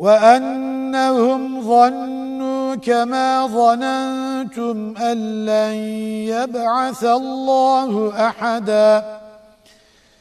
وأنهم ظنوا كما ظننتم أن لن يبعث الله أحداً.